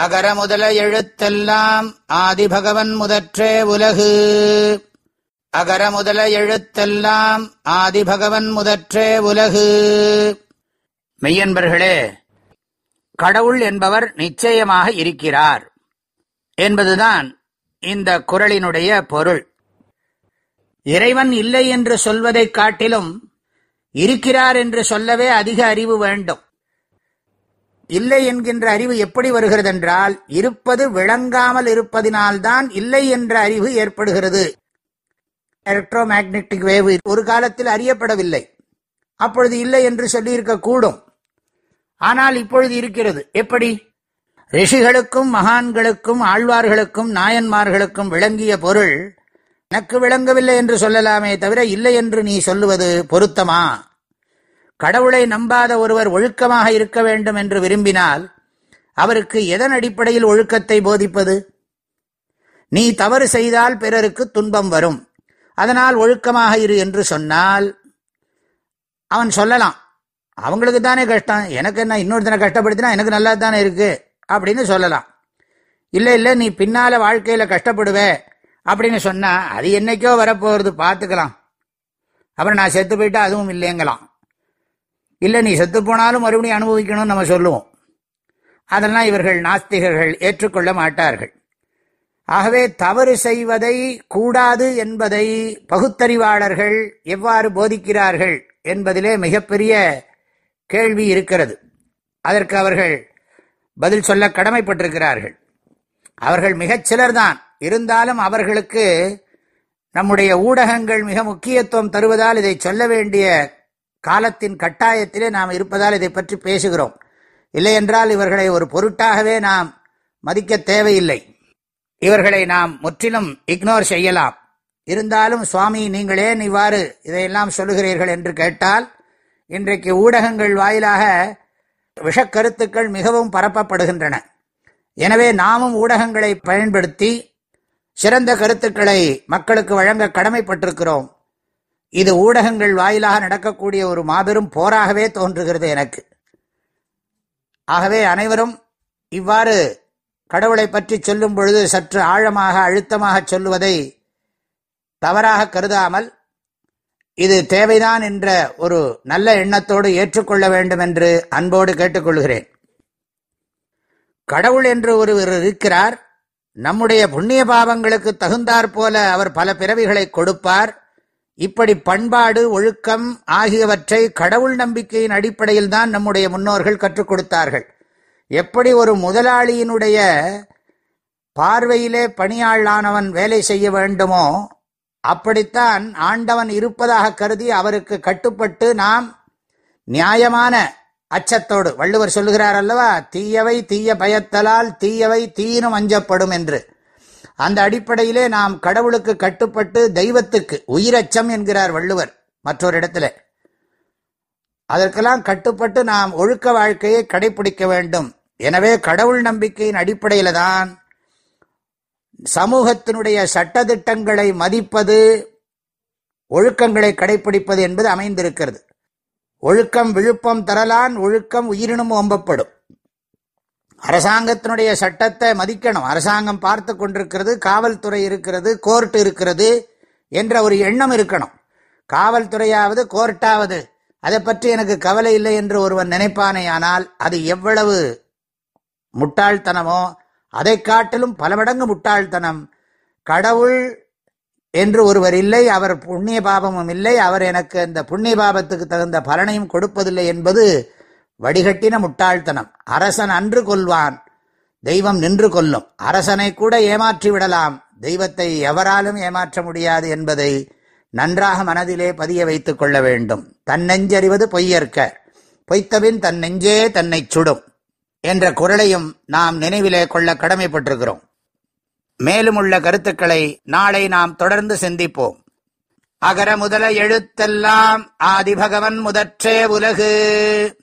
அகர முதல எழுத்தெல்லாம் ஆதிபகவன் முதற்றே உலகு. அகர முதல எழுத்தெல்லாம் ஆதிபகவன் முதற்றே உலகு. மெய்யன்பர்களே கடவுள் என்பவர் நிச்சயமாக இருக்கிறார் என்பதுதான் இந்த குரலினுடைய பொருள். இறைவன் இல்லை என்று சொல்வதைக் காட்டிலும் இருக்கிறார் என்று சொல்லவே அதிக அறிவு வேண்டும். இல்லை என்கின்ற அறிவு எப்படி வருகிறது என்றால் இருப்பது விளங்காமல் இருப்பதினால்தான் இல்லை என்ற அறிவு ஏற்படுகிறது. எலக்ட்ரோ மேக்னெட்டிக் வேவ் ஒரு காலத்தில் அறியப்படவில்லை. அப்பொழுது இல்லை என்று சொல்லியிருக்க கூடும் ஆனால் இப்பொழுது இருக்கிறது. எப்படி? ரிஷிகளுக்கும் மகான்களுக்கும் ஆழ்வார்களுக்கும் நாயன்மார்களுக்கும் விளங்கிய பொருள் எனக்கு விளங்கவில்லை என்று சொல்லலாமே தவிர இல்லை என்று நீ சொல்லுவது பொருத்தமா? கடவுளை நம்பாத ஒருவர் ஒழுக்கமாக இருக்க வேண்டும் என்று விரும்பினால் அவருக்கு எதன் அடிப்படையில் ஒழுக்கத்தை போதிப்பது? நீ தவறு செய்தால் பிறருக்கு துன்பம் வரும். அதனால் ஒழுக்கமாக இரு என்று சொன்னால் அவன் சொல்லலாம். அவங்களுக்கு தானே கஷ்டம். எனக்கு என்ன இன்னொருத்தனை கஷ்டப்படுத்தினா எனக்கு நல்லா தானே இருக்கு அப்படின்னு சொல்லலாம். இல்லை இல்லை நீ பின்னால வாழ்க்கையில கஷ்டப்படுவே அப்படின்னு சொன்னா அது என்னைக்கோ வரப்போகிறது பார்த்துக்கலாம். அப்புறம் நான் செத்து போயிட்டா அதுவும் இல்லைங்கலாம் இல்லை நீ செத்து போனாலும் மறுபடியும் அனுபவிக்கணும்னு நம்ம சொல்லுவோம். அதெல்லாம் இவர்கள் நாஸ்திகர்கள் ஏற்றுக்கொள்ள மாட்டார்கள். ஆகவே தவறு செய்வதை கூடாது என்பதை பகுத்தறிவாளர்கள் எவ்வாறு போதிக்கிறார்கள் என்பதிலே மிகப்பெரிய கேள்வி இருக்கிறது. அதற்கு அவர்கள் பதில் சொல்ல கடமைப்பட்டிருக்கிறார்கள். அவர்கள் மிகச் சிலர்தான். இருந்தாலும் அவர்களுக்கு நம்முடைய ஊடகங்கள் மிக முக்கியத்துவம் தருவதால் இதை சொல்ல வேண்டிய காலத்தின் கட்டாயத்திலே நாம் இருப்பதால் இதை பற்றி பேசுகிறோம். இல்லையென்றால் இவர்களை ஒரு பொருட்டாகவே நாம் மதிக்க தேவையில்லை. இவர்களை நாம் முற்றிலும் இக்னோர் செய்யலாம். இருந்தாலும் சுவாமி நீங்களே இவ்வாறு இதையெல்லாம் சொல்லுகிறீர்கள்? என்று கேட்டால் இன்றைக்கு ஊடகங்கள் வாயிலாக விஷக்கருத்துக்கள் மிகவும் பரப்பப்படுகின்றன. எனவே நாமும் ஊடகங்களை பயன்படுத்தி சிறந்த கருத்துக்களை மக்களுக்கு வழங்க கடமைப்பட்டிருக்கிறோம். இது ஊடகங்கள் வாயிலாக நடக்கக்கூடிய ஒரு மாபெரும் போராகவே தோன்றுகிறது எனக்கு. ஆகவே அனைவரும் இவ்வாறு கடவுளை பற்றி சொல்லும் பொழுது சற்று ஆழமாக அழுத்தமாக சொல்லுவதை தவறாக கருதாமல் இது தேவைதான் என்ற ஒரு நல்ல எண்ணத்தோடு ஏற்றுக்கொள்ள வேண்டும் என்று அன்போடு கேட்டுக்கொள்கிறேன். கடவுள் என்று ஒருவர் இருக்கிறார் நம்முடைய புண்ணிய பாவங்களுக்கு தகுந்தாற் போல அவர் பல பிறவிகளை கொடுப்பார் இப்படி பண்பாடு ஒழுக்கம் ஆகியவற்றை கடவுள் நம்பிக்கையின் அடிப்படையில் தான் நம்முடைய முன்னோர்கள் கற்றுக் கொடுத்தார்கள். எப்படி ஒரு முதலாளியினுடைய பார்வையிலே பணியாளானவன் வேலை செய்ய வேண்டுமோ அப்படித்தான் ஆண்டவன் இருப்பதாக கருதி அவருக்கு கட்டுப்பட்டு நாம் நியாயமான அச்சத்தோடு வள்ளுவர் சொல்லுகிறார் அல்லவா தீயவை தீய பயத்தலால் தீயவை தீயினும் அஞ்சப்படும் என்று. அந்த அடிப்படையிலே நாம் கடவுளுக்கு கட்டுப்பட்டு தெய்வத்துக்கு உயிரச்சம் என்கிறார் வள்ளுவர் மற்றொரு இடத்துல. அதற்கெல்லாம் கட்டுப்பட்டு நாம் ஒழுக்க வாழ்க்கையை கடைபிடிக்க வேண்டும். எனவே கடவுள் நம்பிக்கையின் அடிப்படையில தான் சமூகத்தினுடைய சட்டத்திட்டங்களை மதிப்பது ஒழுக்கங்களை கடைபிடிப்பது என்பது அமைந்திருக்கிறது. ஒழுக்கம் விழுப்பம் தரலான் ஒழுக்கம் உயிரினும் ஓம்பப்படும். அரசாங்கத்தினுடைய சட்டத்தை மதிக்கணும். அரசாங்கம் பார்த்து கொண்டிருக்கிறது காவல்துறை இருக்கிறது கோர்ட் இருக்கிறது என்ற ஒரு எண்ணம் இருக்கணும். காவல்துறையாவது கோர்ட்டாவது. அதை பற்றி எனக்கு கவலை இல்லை என்று ஒருவன் நினைப்பானே ஆனால் அது எவ்வளவு முட்டாள்தனமோ அதை காட்டிலும் பல மடங்கு முட்டாள்தனம். கடவுள் என்று ஒருவர் இல்லை அவர் புண்ணிய பாபமும் இல்லை அவர் எனக்கு அந்த புண்ணிய பாபத்துக்கு தகுந்த பலனையும் கொடுப்பதில்லை என்பது வடிகட்டின முட்டாள்தனம். அரசன் அன்று கொள்வான் தெய்வம் நின்று கொல்லும். அரசனை கூட ஏமாற்றி விடலாம். தெய்வத்தை எவராலும் ஏமாற்ற முடியாது என்பதை நன்றாக மனதிலே பதிய வைத்துக் கொள்ள வேண்டும். தன் நெஞ்சறிவது பொய்யற்க. பொய்த்தபின் தன் நெஞ்சே தன்னை சுடும் என்ற குரலையும் நாம் நினைவிலே கொள்ள கடமைப்பட்டிருக்கிறோம். மேலும் உள்ள கருத்துக்களை நாளை நாம் தொடர்ந்து சிந்திப்போம். அகர முதல எழுத்தெல்லாம் ஆதிபகவன் முதற்றே உலகு.